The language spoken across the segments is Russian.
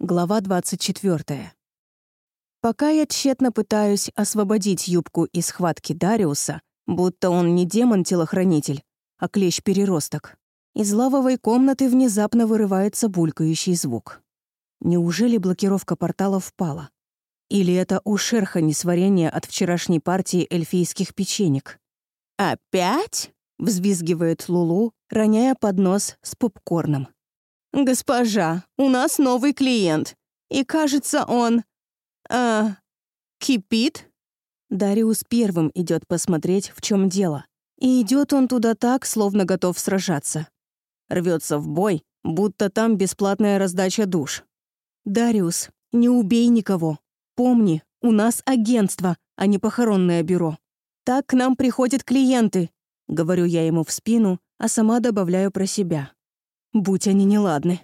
Глава 24. Пока я тщетно пытаюсь освободить юбку из схватки Дариуса, будто он не демон-телохранитель, а клещ-переросток, из лавовой комнаты внезапно вырывается булькающий звук. Неужели блокировка портала впала? Или это у шерха несварение от вчерашней партии эльфийских печенек? «Опять?» — взвизгивает Лулу, роняя поднос с попкорном. «Госпожа, у нас новый клиент, и, кажется, он... э кипит?» Дариус первым идет посмотреть, в чем дело. И идет он туда так, словно готов сражаться. Рвется в бой, будто там бесплатная раздача душ. «Дариус, не убей никого. Помни, у нас агентство, а не похоронное бюро. Так к нам приходят клиенты», — говорю я ему в спину, а сама добавляю про себя. Будь они неладны.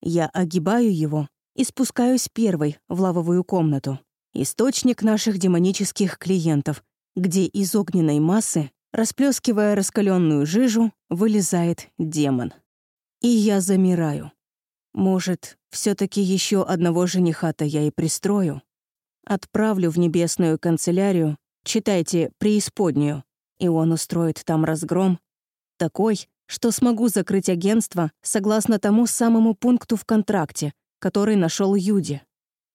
Я огибаю его и спускаюсь первой в лавовую комнату. Источник наших демонических клиентов, где из огненной массы, расплескивая раскаленную жижу, вылезает демон. И я замираю. Может, все таки еще одного жениха-то я и пристрою? Отправлю в небесную канцелярию, читайте «Преисподнюю», и он устроит там разгром. Такой, что смогу закрыть агентство согласно тому самому пункту в контракте, который нашел Юди.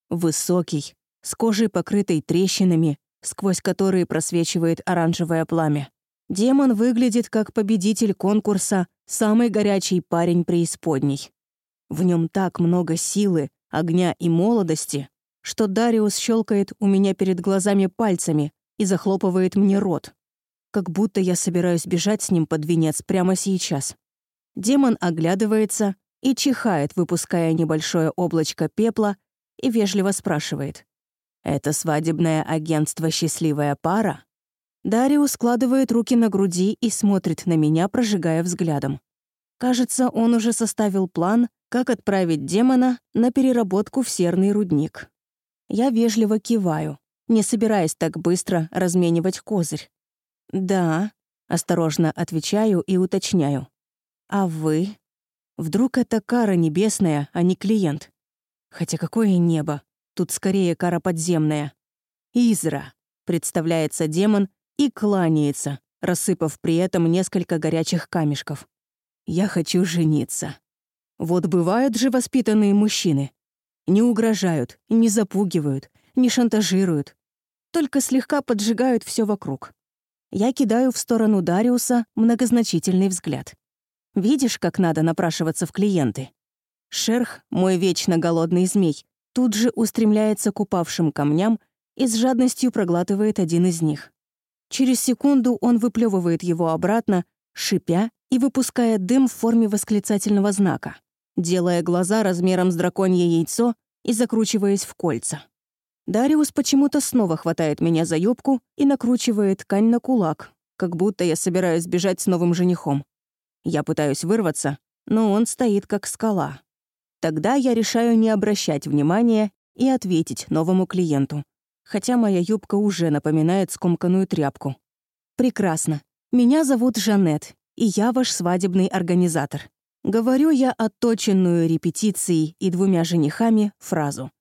Высокий, с кожей покрытой трещинами, сквозь которые просвечивает оранжевое пламя. Демон выглядит как победитель конкурса «Самый горячий парень преисподней». В нем так много силы, огня и молодости, что Дариус щелкает у меня перед глазами пальцами и захлопывает мне рот, как будто я собираюсь бежать с ним под венец прямо сейчас. Демон оглядывается и чихает, выпуская небольшое облачко пепла, и вежливо спрашивает. «Это свадебное агентство «Счастливая пара»?» Дариус складывает руки на груди и смотрит на меня, прожигая взглядом. Кажется, он уже составил план, как отправить демона на переработку в серный рудник. Я вежливо киваю, не собираясь так быстро разменивать козырь. «Да», — осторожно отвечаю и уточняю. «А вы?» Вдруг это кара небесная, а не клиент? Хотя какое небо? Тут скорее кара подземная. «Изра», — представляется демон и кланяется, рассыпав при этом несколько горячих камешков. «Я хочу жениться». Вот бывают же воспитанные мужчины. Не угрожают, не запугивают, не шантажируют. Только слегка поджигают все вокруг. Я кидаю в сторону Дариуса многозначительный взгляд. Видишь, как надо напрашиваться в клиенты? Шерх, мой вечно голодный змей, тут же устремляется к упавшим камням и с жадностью проглатывает один из них. Через секунду он выплевывает его обратно, шипя и выпуская дым в форме восклицательного знака, делая глаза размером с драконье яйцо и закручиваясь в кольца. Дариус почему-то снова хватает меня за юбку и накручивает ткань на кулак, как будто я собираюсь бежать с новым женихом. Я пытаюсь вырваться, но он стоит как скала. Тогда я решаю не обращать внимания и ответить новому клиенту, хотя моя юбка уже напоминает скомканную тряпку. «Прекрасно. Меня зовут Жанет, и я ваш свадебный организатор». Говорю я отточенную репетицией и двумя женихами фразу.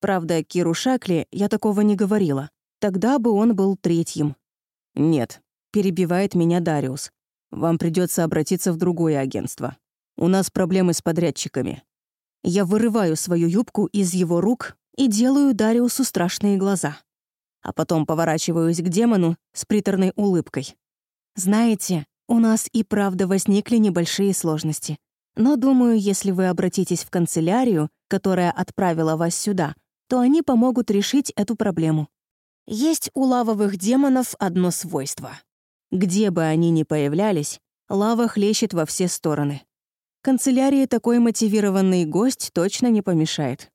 Правда, Киру Шакли я такого не говорила. Тогда бы он был третьим. «Нет», — перебивает меня Дариус. «Вам придется обратиться в другое агентство. У нас проблемы с подрядчиками». Я вырываю свою юбку из его рук и делаю Дариусу страшные глаза. А потом поворачиваюсь к демону с приторной улыбкой. «Знаете, у нас и правда возникли небольшие сложности. Но думаю, если вы обратитесь в канцелярию, которая отправила вас сюда, то они помогут решить эту проблему. Есть у лавовых демонов одно свойство. Где бы они ни появлялись, лава хлещет во все стороны. Канцелярии такой мотивированный гость точно не помешает.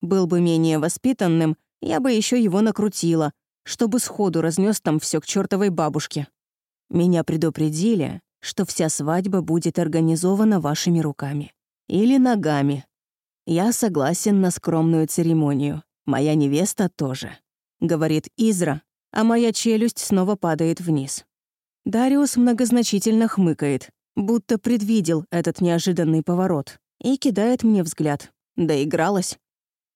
Был бы менее воспитанным, я бы еще его накрутила, чтобы сходу разнес там все к чертовой бабушке. Меня предупредили, что вся свадьба будет организована вашими руками. Или ногами, «Я согласен на скромную церемонию. Моя невеста тоже», — говорит Изра, а моя челюсть снова падает вниз. Дариус многозначительно хмыкает, будто предвидел этот неожиданный поворот, и кидает мне взгляд. Доигралась.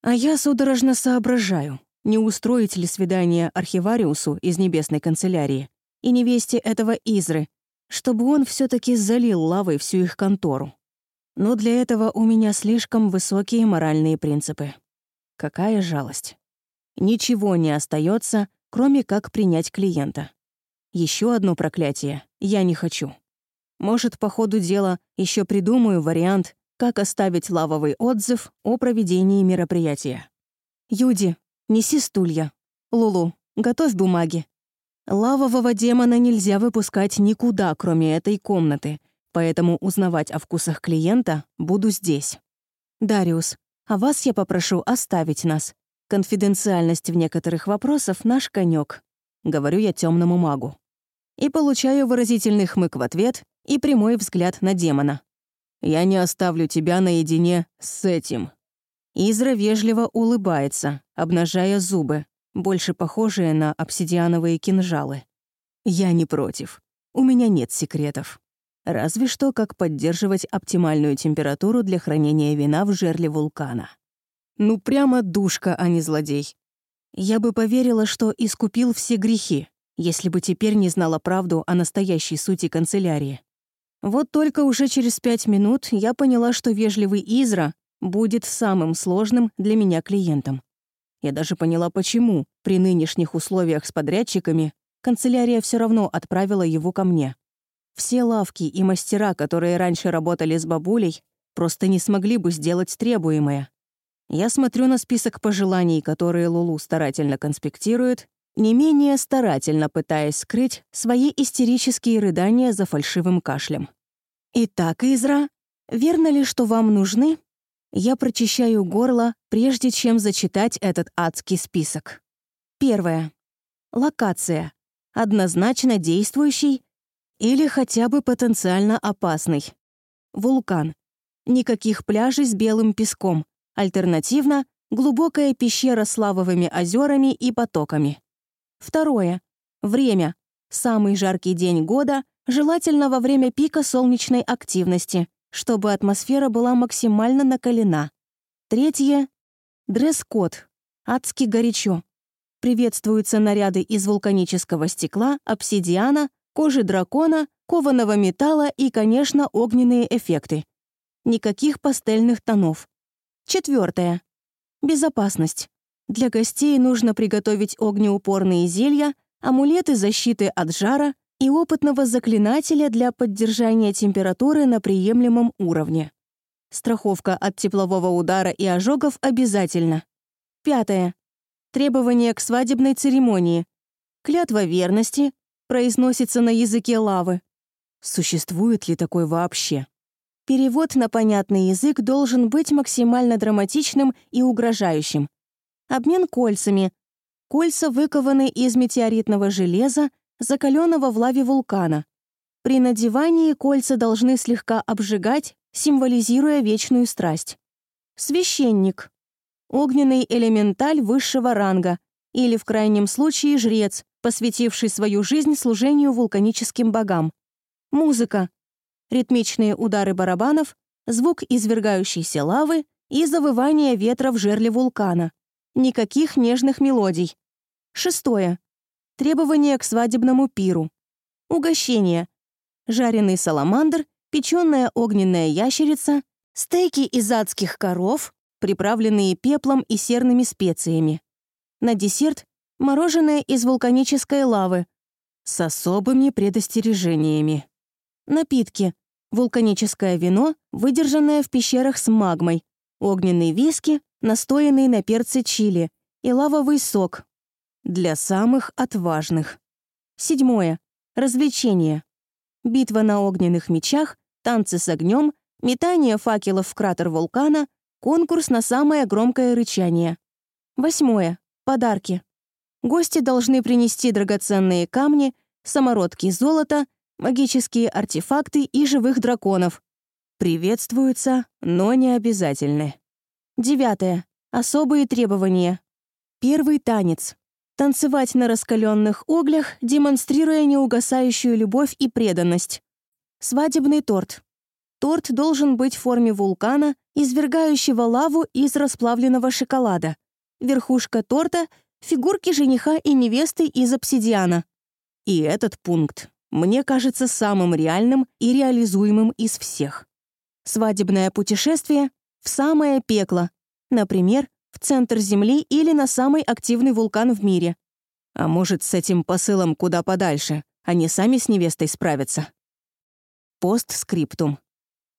А я судорожно соображаю, не устроить ли свидание архивариусу из небесной канцелярии и невесте этого Изры, чтобы он все таки залил лавой всю их контору. Но для этого у меня слишком высокие моральные принципы. Какая жалость. Ничего не остается, кроме как принять клиента. Еще одно проклятие я не хочу. Может, по ходу дела еще придумаю вариант, как оставить лавовый отзыв о проведении мероприятия. «Юди, неси стулья. Лулу, готовь бумаги. Лавового демона нельзя выпускать никуда, кроме этой комнаты, поэтому узнавать о вкусах клиента буду здесь. Дариус, а вас я попрошу оставить нас. Конфиденциальность в некоторых вопросах — наш конек. говорю я темному магу. И получаю выразительный хмык в ответ и прямой взгляд на демона. Я не оставлю тебя наедине с этим». Изра вежливо улыбается, обнажая зубы, больше похожие на обсидиановые кинжалы. «Я не против. У меня нет секретов. Разве что, как поддерживать оптимальную температуру для хранения вина в жерле вулкана. Ну, прямо душка, а не злодей. Я бы поверила, что искупил все грехи, если бы теперь не знала правду о настоящей сути канцелярии. Вот только уже через пять минут я поняла, что вежливый Изра будет самым сложным для меня клиентом. Я даже поняла, почему при нынешних условиях с подрядчиками канцелярия все равно отправила его ко мне. Все лавки и мастера, которые раньше работали с бабулей, просто не смогли бы сделать требуемое. Я смотрю на список пожеланий, которые Лулу старательно конспектирует, не менее старательно пытаясь скрыть свои истерические рыдания за фальшивым кашлем. «Итак, Изра, верно ли, что вам нужны?» Я прочищаю горло, прежде чем зачитать этот адский список. Первое. Локация. Однозначно действующий или хотя бы потенциально опасный. Вулкан. Никаких пляжей с белым песком. Альтернативно — глубокая пещера с лавовыми озерами и потоками. Второе. Время. Самый жаркий день года, желательно во время пика солнечной активности, чтобы атмосфера была максимально накалена. Третье. Дресс-код. Адски горячо. Приветствуются наряды из вулканического стекла, обсидиана, кожи дракона, кованого металла и, конечно, огненные эффекты. Никаких пастельных тонов. Четвертое. Безопасность. Для гостей нужно приготовить огнеупорные зелья, амулеты защиты от жара и опытного заклинателя для поддержания температуры на приемлемом уровне. Страховка от теплового удара и ожогов обязательно. Пятое. Требования к свадебной церемонии. Клятва верности произносится на языке лавы. Существует ли такой вообще? Перевод на понятный язык должен быть максимально драматичным и угрожающим. Обмен кольцами. Кольца выкованы из метеоритного железа, закаленного в лаве вулкана. При надевании кольца должны слегка обжигать, символизируя вечную страсть. Священник. Огненный элементаль высшего ранга или, в крайнем случае, жрец, посвятивший свою жизнь служению вулканическим богам. Музыка. Ритмичные удары барабанов, звук извергающейся лавы и завывание ветра в жерле вулкана. Никаких нежных мелодий. Шестое. Требования к свадебному пиру. Угощение. Жареный саламандр, печеная огненная ящерица, стейки из адских коров, приправленные пеплом и серными специями. На десерт — мороженое из вулканической лавы с особыми предостережениями. Напитки. Вулканическое вино, выдержанное в пещерах с магмой, огненный виски, настоянный на перце чили, и лавовый сок. Для самых отважных. Седьмое. Развлечения. Битва на огненных мечах, танцы с огнем, метание факелов в кратер вулкана, конкурс на самое громкое рычание. Восьмое. Подарки. Гости должны принести драгоценные камни, самородки золота, магические артефакты и живых драконов. Приветствуются, но не обязательны. Девятое. Особые требования. Первый танец. Танцевать на раскаленных углях, демонстрируя неугасающую любовь и преданность. Свадебный торт. Торт должен быть в форме вулкана извергающего лаву из расплавленного шоколада, верхушка торта, фигурки жениха и невесты из обсидиана. И этот пункт мне кажется самым реальным и реализуемым из всех. Свадебное путешествие в самое пекло, например, в центр Земли или на самый активный вулкан в мире. А может, с этим посылом куда подальше, они сами с невестой справятся. Постскриптум.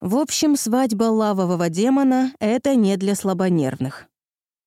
В общем, свадьба лавового демона — это не для слабонервных.